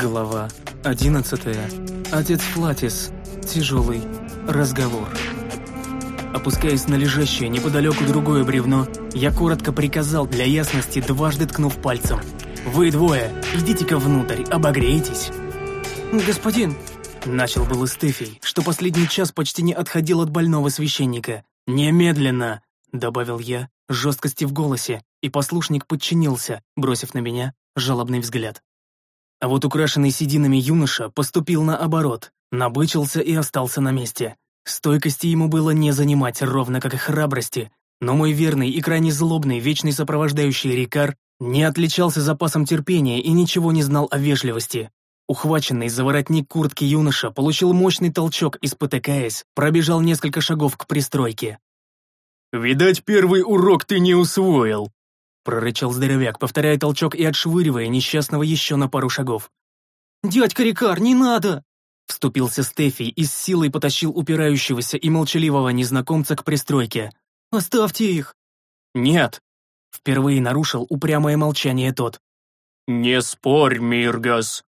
Глава 11. Отец Флатис. Тяжелый разговор. Опускаясь на лежащее неподалеку другое бревно, я коротко приказал для ясности, дважды ткнув пальцем. «Вы двое, идите-ка внутрь, обогрейтесь». «Господин!» Начал был Стефий, что последний час почти не отходил от больного священника. «Немедленно!» — добавил я, жесткости в голосе, и послушник подчинился, бросив на меня жалобный взгляд. А вот украшенный сединами юноша поступил наоборот, набычился и остался на месте. Стойкости ему было не занимать, ровно как и храбрости, но мой верный и крайне злобный, вечный сопровождающий Рикар не отличался запасом терпения и ничего не знал о вежливости. Ухваченный за воротник куртки юноша получил мощный толчок и, спотыкаясь, пробежал несколько шагов к пристройке. «Видать, первый урок ты не усвоил», прорычал здоровяк, повторяя толчок и отшвыривая несчастного еще на пару шагов. «Дядька Рикар, не надо!» Вступился Стефи и с силой потащил упирающегося и молчаливого незнакомца к пристройке. «Оставьте их!» «Нет!» Впервые нарушил упрямое молчание тот. «Не спорь, Миргас!»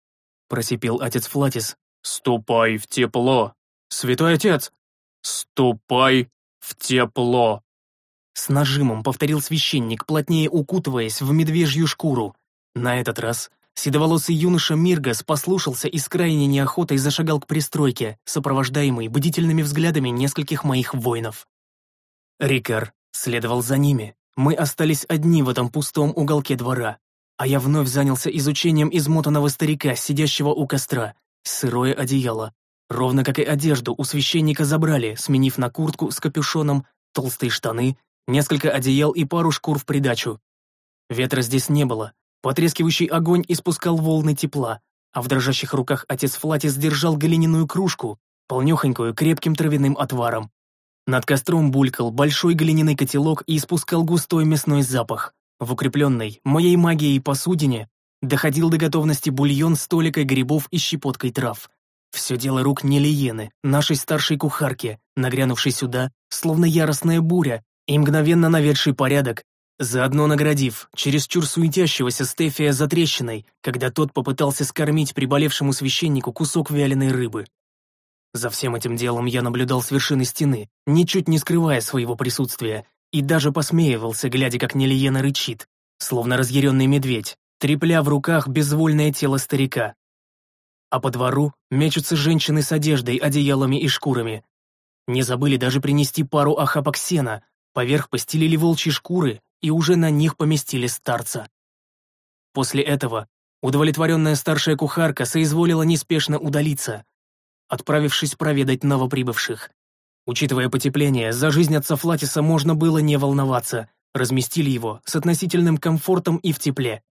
Просипел отец Флатис. «Ступай в тепло!» «Святой отец!» «Ступай в тепло!» С нажимом повторил священник, плотнее укутываясь в медвежью шкуру. На этот раз седоволосый юноша Миргас послушался и с крайней неохотой зашагал к пристройке, сопровождаемый бдительными взглядами нескольких моих воинов. Рикар следовал за ними. Мы остались одни в этом пустом уголке двора, а я вновь занялся изучением измотанного старика, сидящего у костра. Сырое одеяло. Ровно как и одежду у священника забрали, сменив на куртку с капюшоном, толстые штаны несколько одеял и пару шкур в придачу. Ветра здесь не было, потрескивающий огонь испускал волны тепла, а в дрожащих руках отец Флатис держал глиняную кружку, полнёхонькую крепким травяным отваром. Над костром булькал большой глиняный котелок и испускал густой мясной запах. В укрепленной моей магией посудине доходил до готовности бульон с толикой грибов и щепоткой трав. Все дело рук Нелиены, нашей старшей кухарки, нагрянувшей сюда, словно яростная буря, и мгновенно наведший порядок, заодно наградив чересчур суетящегося Стефия затрещиной, когда тот попытался скормить приболевшему священнику кусок вяленой рыбы. За всем этим делом я наблюдал с вершины стены, ничуть не скрывая своего присутствия, и даже посмеивался, глядя, как Нелиена рычит, словно разъяренный медведь, трепля в руках безвольное тело старика. А по двору мечутся женщины с одеждой, одеялами и шкурами. Не забыли даже принести пару охапок сена, Поверх постелили волчьи шкуры и уже на них поместили старца. После этого удовлетворенная старшая кухарка соизволила неспешно удалиться, отправившись проведать новоприбывших. Учитывая потепление, за жизнь отца Флатиса можно было не волноваться, разместили его с относительным комфортом и в тепле.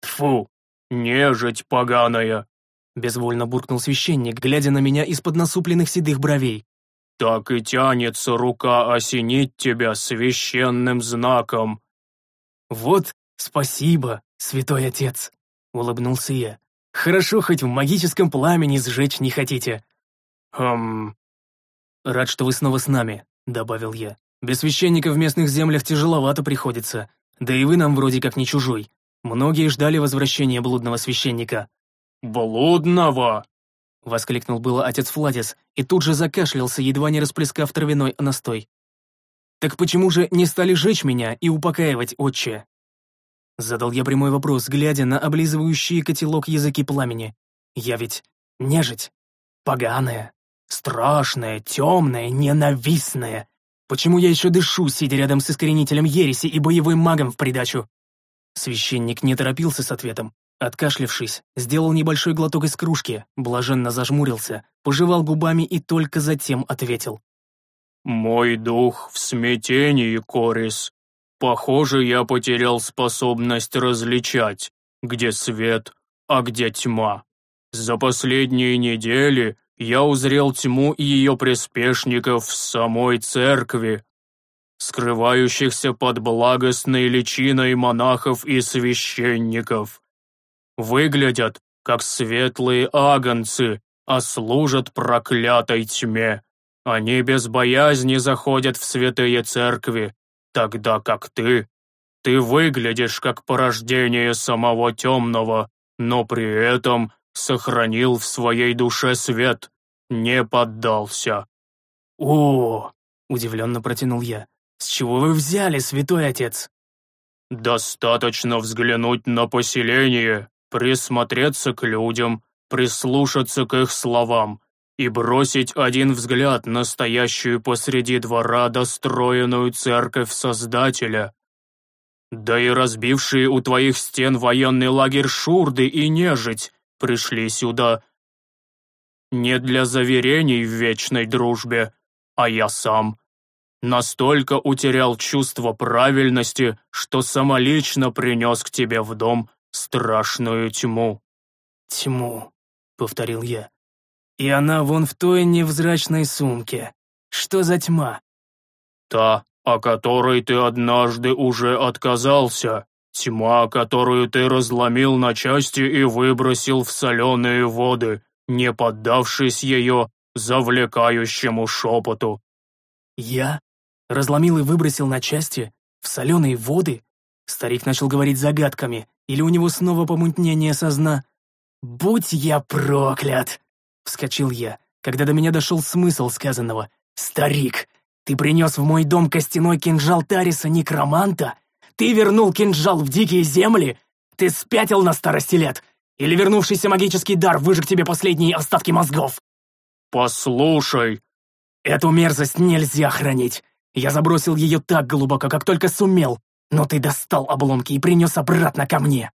«Тьфу, нежить поганая!» Безвольно буркнул священник, глядя на меня из-под насупленных седых бровей так и тянется рука осенить тебя священным знаком». «Вот спасибо, святой отец», — улыбнулся я. «Хорошо, хоть в магическом пламени сжечь не хотите». «Хм...» «Рад, что вы снова с нами», — добавил я. «Без священника в местных землях тяжеловато приходится. Да и вы нам вроде как не чужой. Многие ждали возвращения блудного священника». «Блудного?» — воскликнул было отец Фладис и тут же закашлялся, едва не расплескав травяной настой. «Так почему же не стали жечь меня и упокаивать, отче?» Задал я прямой вопрос, глядя на облизывающие котелок языки пламени. «Я ведь нежить. Поганая, страшная, темная, ненавистная. Почему я еще дышу, сидя рядом с искоренителем ереси и боевым магом в придачу?» Священник не торопился с ответом, Откашлившись, сделал небольшой глоток из кружки, блаженно зажмурился, пожевал губами и только затем ответил. «Мой дух в смятении, Корис. Похоже, я потерял способность различать, где свет, а где тьма. За последние недели я узрел тьму и ее приспешников в самой церкви, скрывающихся под благостной личиной монахов и священников выглядят, как светлые агонцы, а служат проклятой тьме. Они без боязни заходят в святые церкви, тогда как ты, ты выглядишь как порождение самого темного, но при этом сохранил в своей душе свет, не поддался». «О!» — удивленно протянул я. «С чего вы взяли, святой отец?» «Достаточно взглянуть на поселение, присмотреться к людям, прислушаться к их словам и бросить один взгляд на стоящую посреди двора достроенную церковь Создателя. Да и разбившие у твоих стен военный лагерь шурды и нежить пришли сюда не для заверений в вечной дружбе, а я сам. Настолько утерял чувство правильности, что самолично принес к тебе в дом страшную тьму». «Тьму», — повторил я. «И она вон в той невзрачной сумке. Что за тьма?» «Та, о которой ты однажды уже отказался. Тьма, которую ты разломил на части и выбросил в соленые воды, не поддавшись ее завлекающему шепоту». «Я? Разломил и выбросил на части? В соленые воды?» Старик начал говорить загадками, или у него снова помутнение со сна? «Будь я проклят!» — вскочил я, когда до меня дошел смысл сказанного. «Старик, ты принес в мой дом костяной кинжал Тариса Некроманта? Ты вернул кинжал в дикие земли? Ты спятил на старости лет? Или вернувшийся магический дар выжег тебе последние остатки мозгов?» «Послушай!» «Эту мерзость нельзя хранить. Я забросил ее так глубоко, как только сумел, но ты достал обломки и принес обратно ко мне».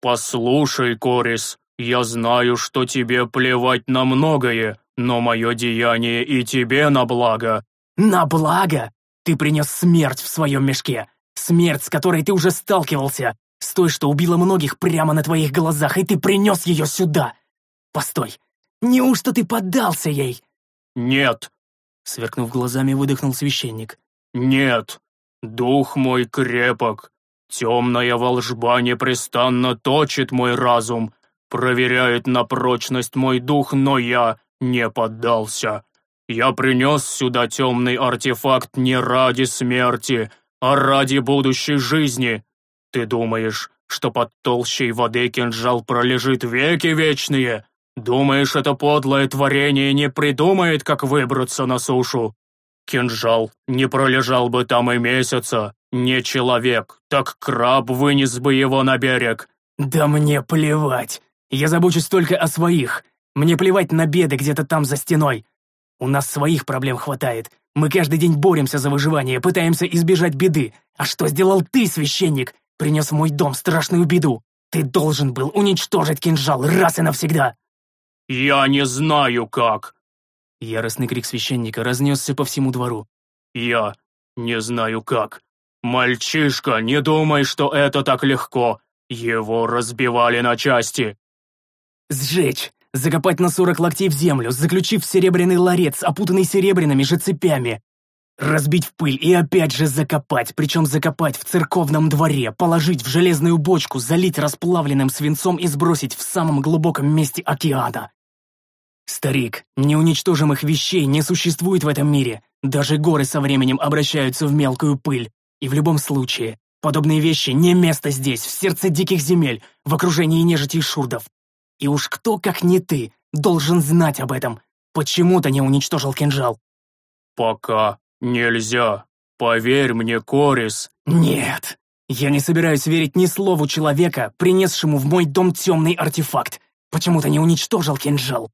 «Послушай, Корис, я знаю, что тебе плевать на многое, но мое деяние и тебе на благо». «На благо? Ты принес смерть в своем мешке. Смерть, с которой ты уже сталкивался. С той, что убила многих прямо на твоих глазах, и ты принес ее сюда. Постой, неужто ты поддался ей?» «Нет», — сверкнув глазами, выдохнул священник. «Нет, дух мой крепок, темная волжба непрестанно точит мой разум, проверяет на прочность мой дух, но я не поддался. Я принес сюда темный артефакт не ради смерти, а ради будущей жизни. Ты думаешь, что под толщей воды кинжал пролежит веки вечные? Думаешь, это подлое творение не придумает, как выбраться на сушу? Кинжал не пролежал бы там и месяца. Не человек, так краб вынес бы его на берег. Да мне плевать. Я забочусь только о своих. Мне плевать на беды где-то там за стеной. У нас своих проблем хватает. Мы каждый день боремся за выживание, пытаемся избежать беды. А что сделал ты, священник? Принес в мой дом страшную беду. Ты должен был уничтожить кинжал раз и навсегда. «Я не знаю, как!» Яростный крик священника разнесся по всему двору. «Я не знаю, как. Мальчишка, не думай, что это так легко. Его разбивали на части». «Сжечь! Закопать на сорок локтей в землю, заключив серебряный ларец, опутанный серебряными же цепями. Разбить в пыль и опять же закопать, причем закопать в церковном дворе, положить в железную бочку, залить расплавленным свинцом и сбросить в самом глубоком месте океана. Старик, неуничтожимых вещей не существует в этом мире. Даже горы со временем обращаются в мелкую пыль. И в любом случае, подобные вещи не место здесь, в сердце диких земель, в окружении нежити и шурдов. И уж кто, как не ты, должен знать об этом. Почему ты не уничтожил кинжал? Пока нельзя. Поверь мне, Корис. Нет. Я не собираюсь верить ни слову человека, принесшему в мой дом темный артефакт. Почему ты не уничтожил кинжал?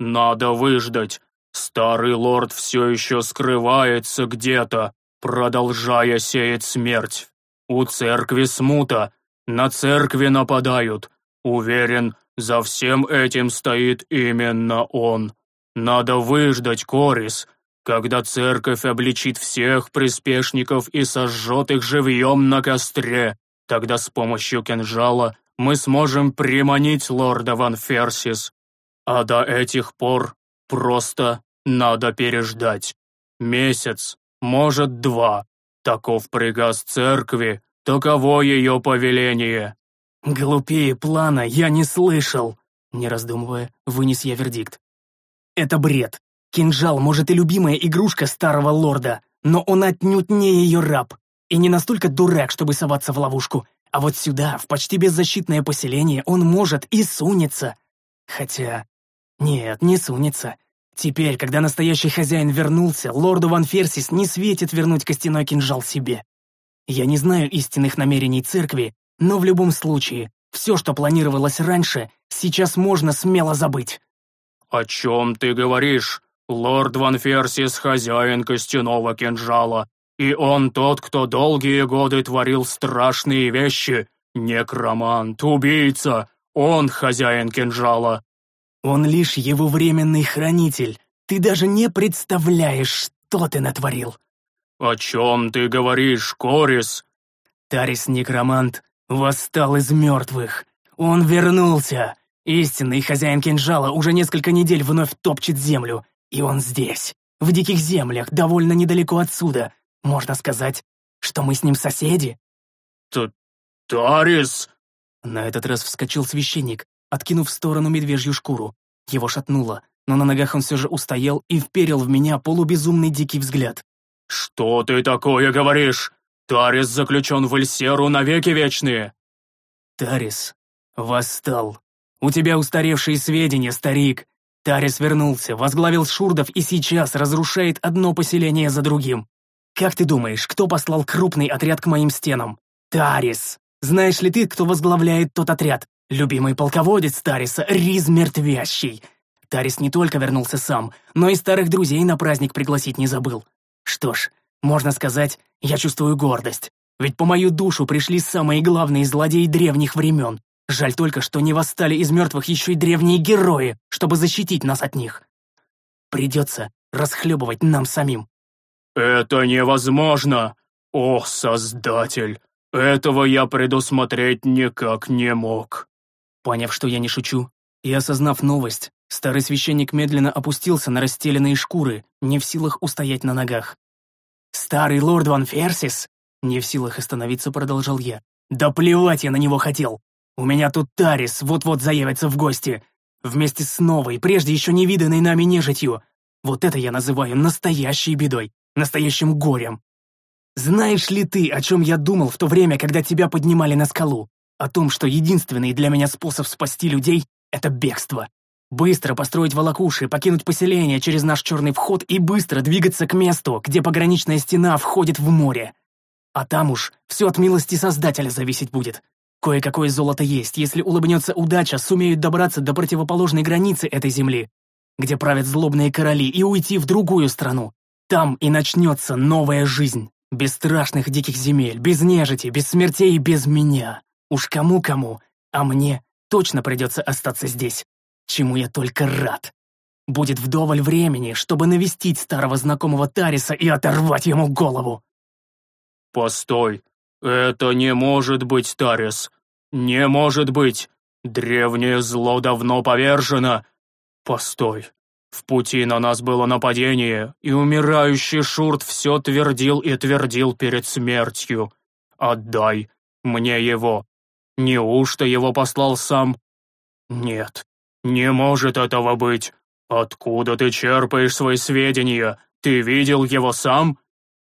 «Надо выждать. Старый лорд все еще скрывается где-то, продолжая сеять смерть. У церкви смута, на церкви нападают. Уверен, за всем этим стоит именно он. Надо выждать, Корис, когда церковь обличит всех приспешников и сожжет их живьем на костре. Тогда с помощью кинжала мы сможем приманить лорда Ван Ферсис а до этих пор просто надо переждать. Месяц, может, два. Таков приказ церкви, таково ее повеление». «Глупее плана я не слышал», — не раздумывая, вынес я вердикт. «Это бред. Кинжал, может, и любимая игрушка старого лорда, но он отнюдь не ее раб. И не настолько дурак, чтобы соваться в ловушку. А вот сюда, в почти беззащитное поселение, он может и сунется. Хотя... Нет, не сунется. Теперь, когда настоящий хозяин вернулся, лорду Ван Ферсис не светит вернуть костяной кинжал себе. Я не знаю истинных намерений церкви, но в любом случае, все, что планировалось раньше, сейчас можно смело забыть. «О чем ты говоришь? Лорд Ван Ферсис — хозяин костяного кинжала, и он тот, кто долгие годы творил страшные вещи. Некромант, убийца, он хозяин кинжала». «Он лишь его временный хранитель. Ты даже не представляешь, что ты натворил». «О чем ты говоришь, Корис?» Тарис-некромант восстал из мертвых. Он вернулся. Истинный хозяин кинжала уже несколько недель вновь топчет землю. И он здесь, в диких землях, довольно недалеко отсюда. Можно сказать, что мы с ним соседи. Т Тарис! На этот раз вскочил священник, откинув в сторону медвежью шкуру. Его шатнуло, но на ногах он все же устоял и вперил в меня полубезумный дикий взгляд. «Что ты такое говоришь? Тарис заключен в Эльсеру навеки вечные!» «Тарис восстал. У тебя устаревшие сведения, старик. Тарис вернулся, возглавил Шурдов и сейчас разрушает одно поселение за другим. Как ты думаешь, кто послал крупный отряд к моим стенам? Тарис. Знаешь ли ты, кто возглавляет тот отряд? Любимый полководец Тариса, Риз Мертвящий. Тарис не только вернулся сам, но и старых друзей на праздник пригласить не забыл. Что ж, можно сказать, я чувствую гордость. Ведь по мою душу пришли самые главные злодеи древних времен. Жаль только, что не восстали из мертвых еще и древние герои, чтобы защитить нас от них. Придется расхлебывать нам самим. «Это невозможно! О, Создатель! Этого я предусмотреть никак не мог!» Поняв, что я не шучу, и осознав новость, старый священник медленно опустился на расстеленные шкуры, не в силах устоять на ногах. «Старый лорд Ван Ферсис?» Не в силах остановиться, продолжал я. «Да плевать я на него хотел! У меня тут Тарис вот-вот заявится в гости. Вместе с новой, прежде еще не виданной нами нежитью. Вот это я называю настоящей бедой, настоящим горем. Знаешь ли ты, о чем я думал в то время, когда тебя поднимали на скалу? О том, что единственный для меня способ спасти людей — это бегство. Быстро построить волокуши, покинуть поселение через наш черный вход и быстро двигаться к месту, где пограничная стена входит в море. А там уж все от милости Создателя зависеть будет. Кое-какое золото есть, если улыбнется удача, сумеют добраться до противоположной границы этой земли, где правят злобные короли, и уйти в другую страну. Там и начнется новая жизнь. Без страшных диких земель, без нежити, без смертей и без меня. Уж кому-кому, а мне точно придется остаться здесь. Чему я только рад. Будет вдоволь времени, чтобы навестить старого знакомого Тариса и оторвать ему голову. «Постой, «Это не может быть, Тарис! Не может быть! Древнее зло давно повержено! Постой! В пути на нас было нападение, и умирающий Шурт все твердил и твердил перед смертью. Отдай мне его! Неужто его послал сам? Нет, не может этого быть! Откуда ты черпаешь свои сведения? Ты видел его сам?»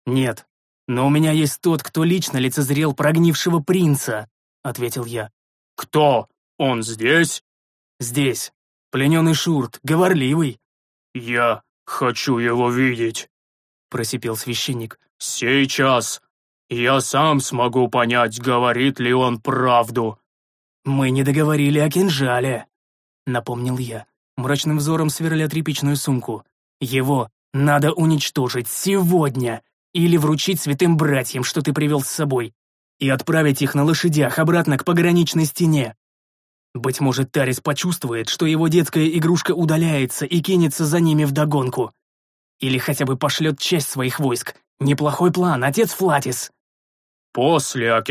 «Нет, «Но у меня есть тот, кто лично лицезрел прогнившего принца», — ответил я. «Кто? Он здесь?» «Здесь. Плененный Шурт, говорливый». «Я хочу его видеть», — просипел священник. «Сейчас. Я сам смогу понять, говорит ли он правду». «Мы не договорили о кинжале», — напомнил я, мрачным взором сверля тряпичную сумку. «Его надо уничтожить сегодня, или вручить святым братьям, что ты привел с собой, и отправить их на лошадях обратно к пограничной стене. Быть может, Тарис почувствует, что его детская игрушка удаляется и кинется за ними вдогонку. Или хотя бы пошлет часть своих войск. Неплохой план, отец Флатис. «После о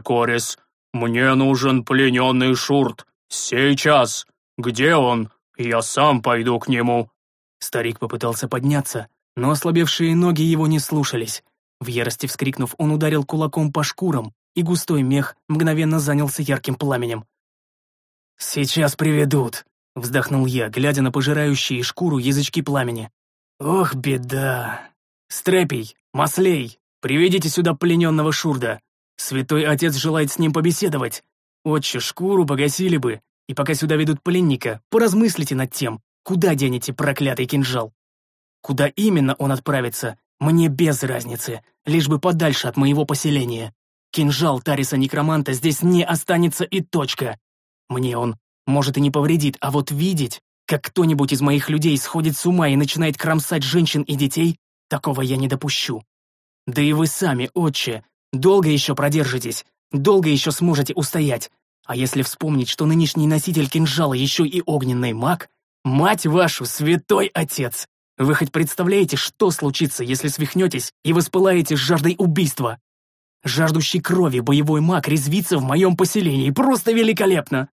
Корис. Мне нужен плененный Шурт. Сейчас. Где он? Я сам пойду к нему». Старик попытался подняться, но ослабевшие ноги его не слушались. В ярости вскрикнув, он ударил кулаком по шкурам, и густой мех мгновенно занялся ярким пламенем. «Сейчас приведут», — вздохнул я, глядя на пожирающие шкуру язычки пламени. «Ох, беда! Стрепий, Маслей, приведите сюда плененного Шурда. Святой Отец желает с ним побеседовать. Отче, шкуру погасили бы, и пока сюда ведут пленника, поразмыслите над тем, куда денете проклятый кинжал. Куда именно он отправится, мне без разницы, лишь бы подальше от моего поселения. Кинжал Тариса Некроманта здесь не останется и точка. Мне он, может, и не повредит, а вот видеть, как кто-нибудь из моих людей сходит с ума и начинает кромсать женщин и детей, такого я не допущу. Да и вы сами, отче, долго еще продержитесь, долго еще сможете устоять. А если вспомнить, что нынешний носитель кинжала еще и огненный маг, мать вашу, святой отец! Вы хоть представляете, что случится, если свихнетесь и воспылаете жаждой убийства? Жаждущий крови боевой маг резвится в моем поселении. Просто великолепно!»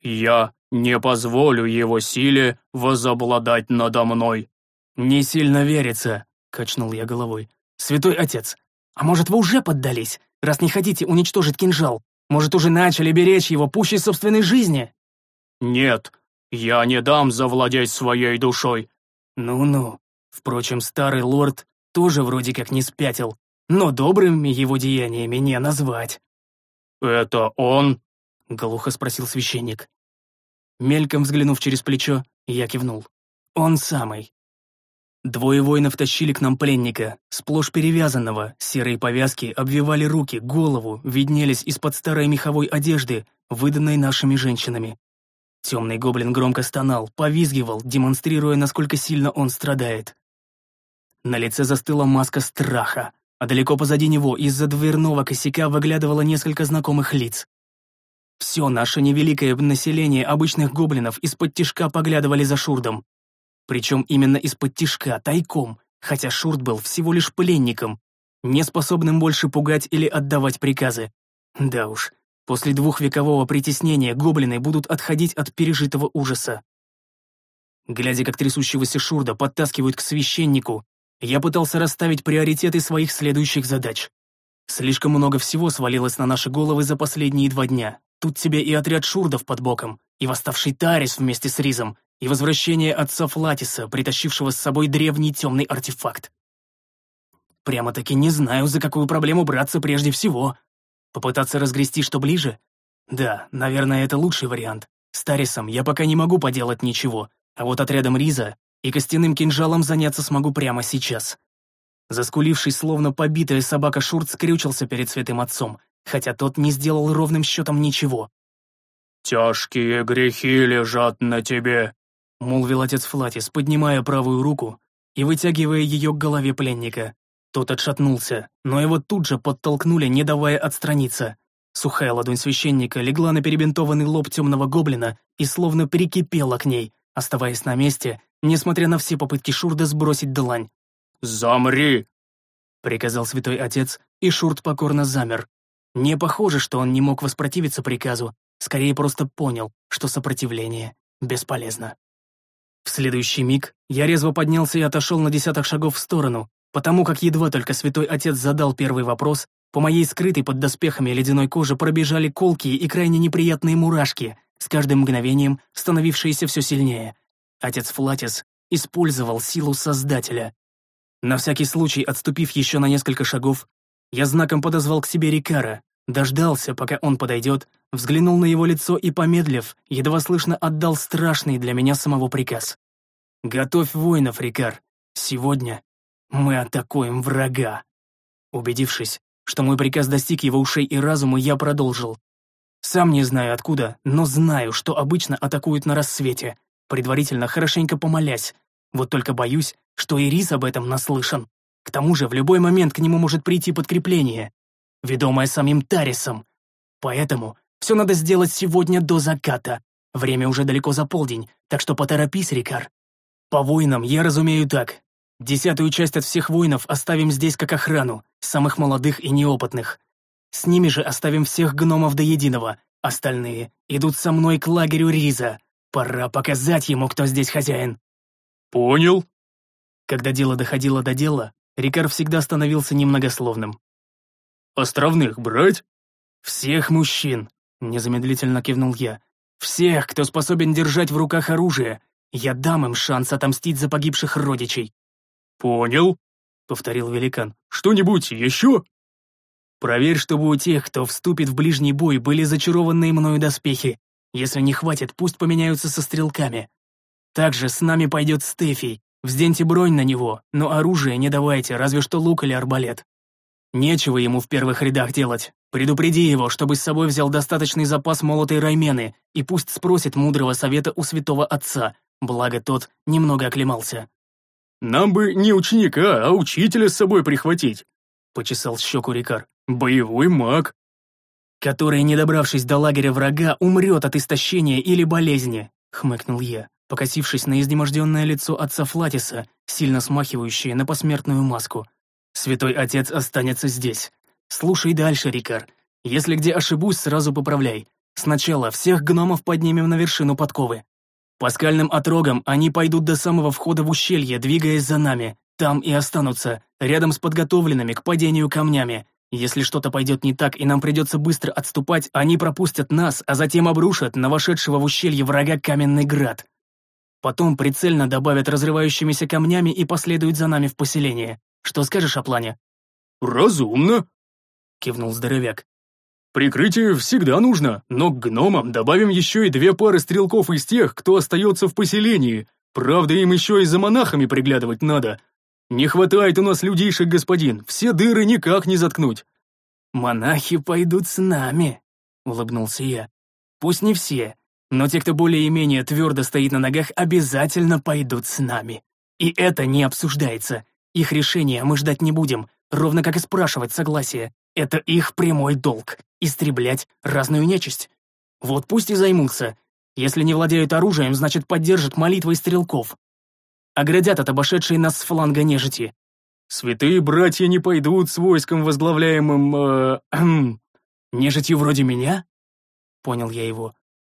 «Я не позволю его силе возобладать надо мной». «Не сильно верится», — качнул я головой. «Святой отец, а может, вы уже поддались, раз не хотите уничтожить кинжал? Может, уже начали беречь его пуще собственной жизни?» «Нет, я не дам завладеть своей душой». «Ну-ну. Впрочем, старый лорд тоже вроде как не спятил но добрыми его деяниями не назвать». «Это он?» — глухо спросил священник. Мельком взглянув через плечо, я кивнул. «Он самый». Двое воинов тащили к нам пленника, сплошь перевязанного, серые повязки обвивали руки, голову, виднелись из-под старой меховой одежды, выданной нашими женщинами. Темный гоблин громко стонал, повизгивал, демонстрируя, насколько сильно он страдает. На лице застыла маска страха, а далеко позади него из-за дверного косяка выглядывало несколько знакомых лиц. Все наше невеликое население обычных гоблинов из-под тишка поглядывали за Шурдом. Причем именно из-под тишка, тайком, хотя Шурд был всего лишь пленником, не способным больше пугать или отдавать приказы. Да уж, после двухвекового притеснения гоблины будут отходить от пережитого ужаса. Глядя, как трясущегося Шурда подтаскивают к священнику, я пытался расставить приоритеты своих следующих задач. Слишком много всего свалилось на наши головы за последние два дня. Тут тебе и отряд шурдов под боком, и восставший Тарис вместе с Ризом, и возвращение отца Флатиса, притащившего с собой древний темный артефакт. Прямо-таки не знаю, за какую проблему браться прежде всего. Попытаться разгрести что ближе? Да, наверное, это лучший вариант. С Тарисом я пока не могу поделать ничего, а вот отрядом Риза и костяным кинжалом заняться смогу прямо сейчас. Заскуливший, словно побитая собака Шурт, скрючился перед святым отцом, хотя тот не сделал ровным счетом ничего. «Тяжкие грехи лежат на тебе», — молвил отец Флатис, поднимая правую руку и вытягивая ее к голове пленника. Тот отшатнулся, но его тут же подтолкнули, не давая отстраниться. Сухая ладонь священника легла на перебинтованный лоб темного гоблина и словно прикипела к ней, оставаясь на месте несмотря на все попытки Шурда сбросить длань. «Замри!» — приказал святой отец, и Шурд покорно замер. Не похоже, что он не мог воспротивиться приказу, скорее просто понял, что сопротивление бесполезно. В следующий миг я резво поднялся и отошел на десяток шагов в сторону, потому как едва только святой отец задал первый вопрос, по моей скрытой под доспехами ледяной кожи пробежали колкие и крайне неприятные мурашки, с каждым мгновением становившиеся все сильнее, Отец Флатис использовал силу Создателя. На всякий случай, отступив еще на несколько шагов, я знаком подозвал к себе Рикара, дождался, пока он подойдет, взглянул на его лицо и, помедлив, едва слышно отдал страшный для меня самого приказ. «Готовь воинов, Рикар. Сегодня мы атакуем врага». Убедившись, что мой приказ достиг его ушей и разума, я продолжил. Сам не знаю откуда, но знаю, что обычно атакуют на рассвете, предварительно хорошенько помолясь. Вот только боюсь, что Ирис об этом наслышан. К тому же в любой момент к нему может прийти подкрепление, ведомое самим Тарисом. Поэтому все надо сделать сегодня до заката. Время уже далеко за полдень, так что поторопись, Рикар. По воинам я разумею так. Десятую часть от всех воинов оставим здесь как охрану, самых молодых и неопытных. С ними же оставим всех гномов до единого, остальные идут со мной к лагерю Риза. Пора показать ему, кто здесь хозяин. Понял. Когда дело доходило до дела, Рикар всегда становился немногословным. Островных брать? Всех мужчин, незамедлительно кивнул я. Всех, кто способен держать в руках оружие. Я дам им шанс отомстить за погибших родичей. Понял, повторил великан. Что-нибудь еще? Проверь, чтобы у тех, кто вступит в ближний бой, были зачарованные мною доспехи. Если не хватит, пусть поменяются со стрелками. Также с нами пойдет Стефий. Взденьте бронь на него, но оружие не давайте, разве что лук или арбалет. Нечего ему в первых рядах делать. Предупреди его, чтобы с собой взял достаточный запас молотой раймены, и пусть спросит мудрого совета у святого отца, благо тот немного оклемался. «Нам бы не ученика, а учителя с собой прихватить», — почесал щеку Рикар. «Боевой маг». «Который, не добравшись до лагеря врага, умрет от истощения или болезни», — хмыкнул я, покосившись на изнеможденное лицо отца Флатиса, сильно смахивающее на посмертную маску. «Святой отец останется здесь. Слушай дальше, Рикар. Если где ошибусь, сразу поправляй. Сначала всех гномов поднимем на вершину подковы. По скальным отрогам они пойдут до самого входа в ущелье, двигаясь за нами. Там и останутся, рядом с подготовленными к падению камнями. Если что-то пойдет не так и нам придется быстро отступать, они пропустят нас, а затем обрушат на вошедшего в ущелье врага каменный град. Потом прицельно добавят разрывающимися камнями и последуют за нами в поселение. Что скажешь о плане?» «Разумно», — кивнул здоровяк. Прикрытие всегда нужно, но к гномам добавим еще и две пары стрелков из тех, кто остается в поселении. Правда, им еще и за монахами приглядывать надо. Не хватает у нас людейших, господин, все дыры никак не заткнуть». «Монахи пойдут с нами», — улыбнулся я. «Пусть не все, но те, кто более-менее твердо стоит на ногах, обязательно пойдут с нами. И это не обсуждается. Их решения мы ждать не будем, ровно как и спрашивать согласие. Это их прямой долг — истреблять разную нечисть. Вот пусть и займутся. Если не владеют оружием, значит, поддержат молитвой стрелков. Оградят от обошедшей нас с фланга нежити. Святые братья не пойдут с войском, возглавляемым... Э, нежитью вроде меня? Понял я его.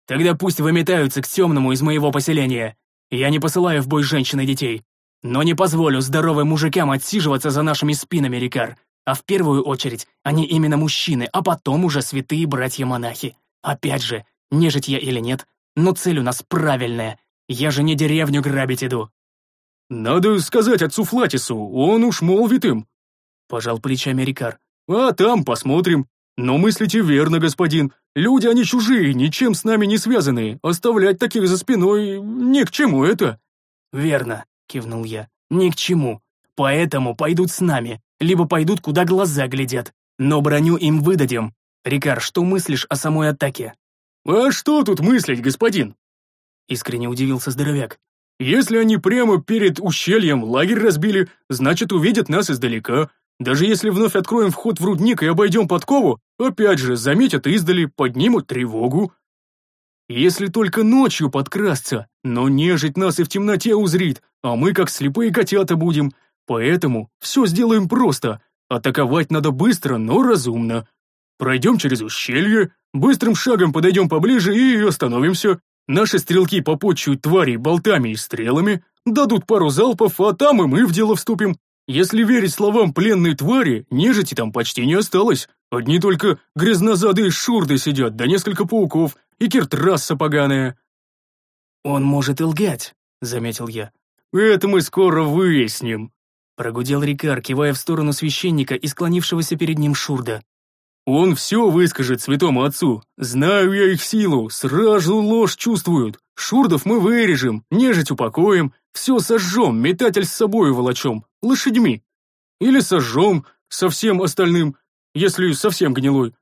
Тогда пусть выметаются к темному из моего поселения. Я не посылаю в бой женщин и детей. Но не позволю здоровым мужикам отсиживаться за нашими спинами, Рикар. А в первую очередь они именно мужчины, а потом уже святые братья-монахи. Опять же, нежить я или нет, но цель у нас правильная. Я же не деревню грабить иду. Надо сказать отцу Флатису, он уж молвит им. Пожал плечами Рикар. А там посмотрим. Но мыслите верно, господин. Люди они чужие, ничем с нами не связанные. Оставлять таких за спиной ни к чему это. Верно, кивнул я. Ни к чему. Поэтому пойдут с нами либо пойдут, куда глаза глядят. Но броню им выдадим. Рикар, что мыслишь о самой атаке?» «А что тут мыслить, господин?» Искренне удивился здоровяк. «Если они прямо перед ущельем лагерь разбили, значит, увидят нас издалека. Даже если вновь откроем вход в рудник и обойдем подкову, опять же, заметят издали, поднимут тревогу. Если только ночью подкрасться, но нежить нас и в темноте узрит, а мы как слепые котята будем, Поэтому все сделаем просто. Атаковать надо быстро, но разумно. Пройдем через ущелье, быстрым шагом подойдем поближе и остановимся. Наши стрелки попотчуют тварей болтами и стрелами, дадут пару залпов, а там и мы в дело вступим. Если верить словам пленной твари, нежити там почти не осталось. Одни только грязнозадые шурды сидят, да несколько пауков, и киртрасса поганая. «Он может и лгать», — заметил я. «Это мы скоро выясним», Прогудел Рикар, кивая в сторону священника и склонившегося перед ним Шурда. «Он все выскажет святому отцу. Знаю я их силу, сразу ложь чувствуют. Шурдов мы вырежем, нежить упокоим, все сожжем, метатель с собой волочем, лошадьми. Или сожжем со всем остальным, если совсем гнилой».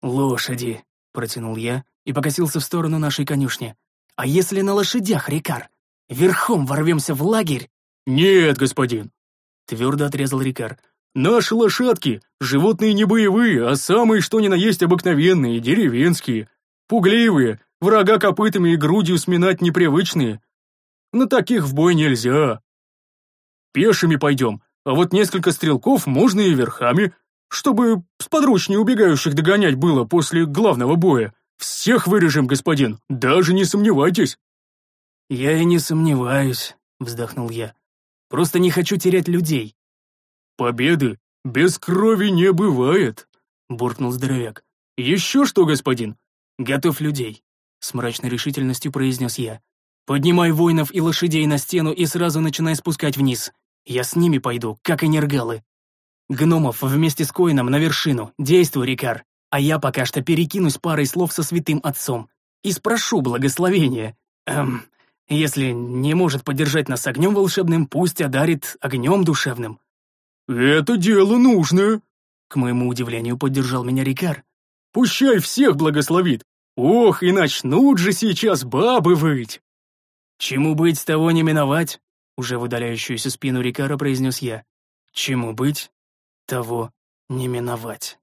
«Лошади», — протянул я и покосился в сторону нашей конюшни. «А если на лошадях, Рикар? Верхом ворвемся в лагерь?» «Нет, господин, Твердо отрезал Рикар. «Наши лошадки — животные не боевые, а самые что ни на есть обыкновенные, деревенские. Пугливые, врага копытами и грудью сминать непривычные. На таких в бой нельзя. Пешими пойдем, а вот несколько стрелков можно и верхами, чтобы сподручнее убегающих догонять было после главного боя. Всех вырежем, господин, даже не сомневайтесь». «Я и не сомневаюсь», — вздохнул я. Просто не хочу терять людей». «Победы без крови не бывает», — буркнул здоровяк. «Еще что, господин?» «Готовь людей», — с мрачной решительностью произнес я. «Поднимай воинов и лошадей на стену и сразу начинай спускать вниз. Я с ними пойду, как и нергалы». Гномов вместе с Коином на вершину. Действуй, Рикар. А я пока что перекинусь парой слов со святым отцом. И спрошу благословения. Эм, если не может поддержать нас огнем волшебным, пусть одарит огнем душевным. «Это дело нужное», — к моему удивлению поддержал меня Рикар. «Пущай всех благословит. Ох, и начнут же сейчас бабы выть!» «Чему быть, того не миновать», — уже в удаляющуюся спину Рикара произнес я. «Чему быть, того не миновать.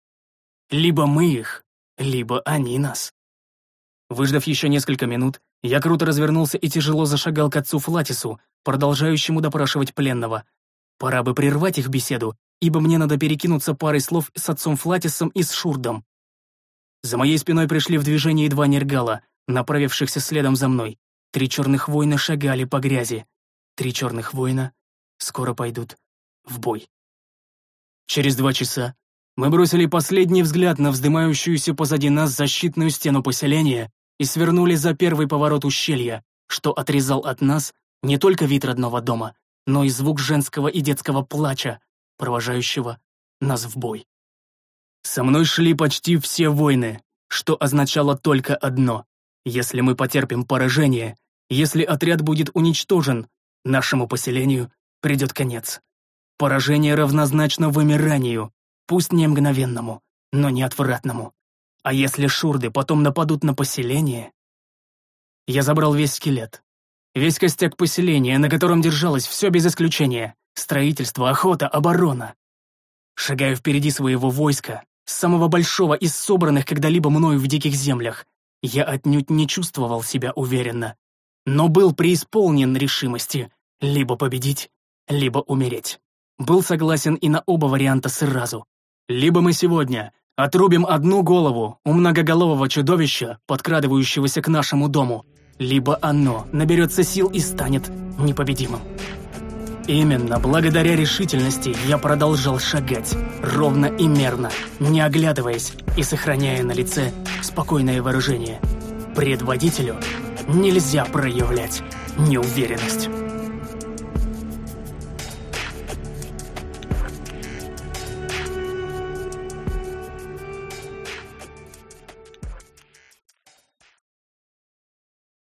Либо мы их, либо они нас». Выждав еще несколько минут, я круто развернулся и тяжело зашагал к отцу Флатису, продолжающему допрашивать пленного. Пора бы прервать их беседу, ибо мне надо перекинуться парой слов с отцом Флатисом и с Шурдом. За моей спиной пришли в движение два нергала, направившихся следом за мной. Три черных воина шагали по грязи. Три черных воина скоро пойдут в бой. Через два часа мы бросили последний взгляд на вздымающуюся позади нас защитную стену поселения и свернули за первый поворот ущелья, что отрезал от нас не только вид родного дома, но и звук женского и детского плача, провожающего нас в бой. Со мной шли почти все войны, что означало только одно. Если мы потерпим поражение, если отряд будет уничтожен, нашему поселению придет конец. Поражение равнозначно вымиранию, пусть не мгновенному, но неотвратному. А если шурды потом нападут на поселение? Я забрал весь скелет. Весь костяк поселения, на котором держалось все без исключения. Строительство, охота, оборона. Шагаю впереди своего войска, самого большого из собранных когда-либо мною в диких землях. Я отнюдь не чувствовал себя уверенно, но был преисполнен решимости либо победить, либо умереть. Был согласен и на оба варианта сразу. Либо мы сегодня отрубим одну голову у многоголового чудовища, подкрадывающегося к нашему дому, либо оно наберется сил и станет непобедимым. Именно благодаря решительности я продолжал шагать, ровно и мерно, не оглядываясь и сохраняя на лице спокойное выражение. Предводителю нельзя проявлять неуверенность.